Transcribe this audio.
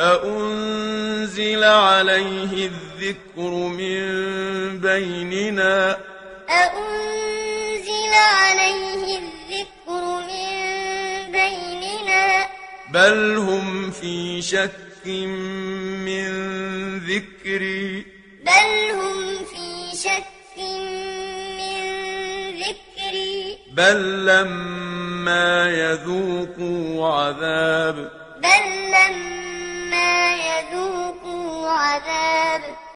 أَأُنزِلَ عَلَيْهِ الذِّكْرُ مِن بَيْنِنَا أَأُنزِلَ عَلَيْهِ الذِّكْرُ مِن بَيْنِنَا ۖ بَلْ هُمْ فِي شَكٍّ مِّن ذِكْرِي بَلْ هُمْ فِي شَكٍّ مِّن ذِكْرِي بَل لَّمَّا يَذُوقُوا عَذَابِ بَل لَّمَّا said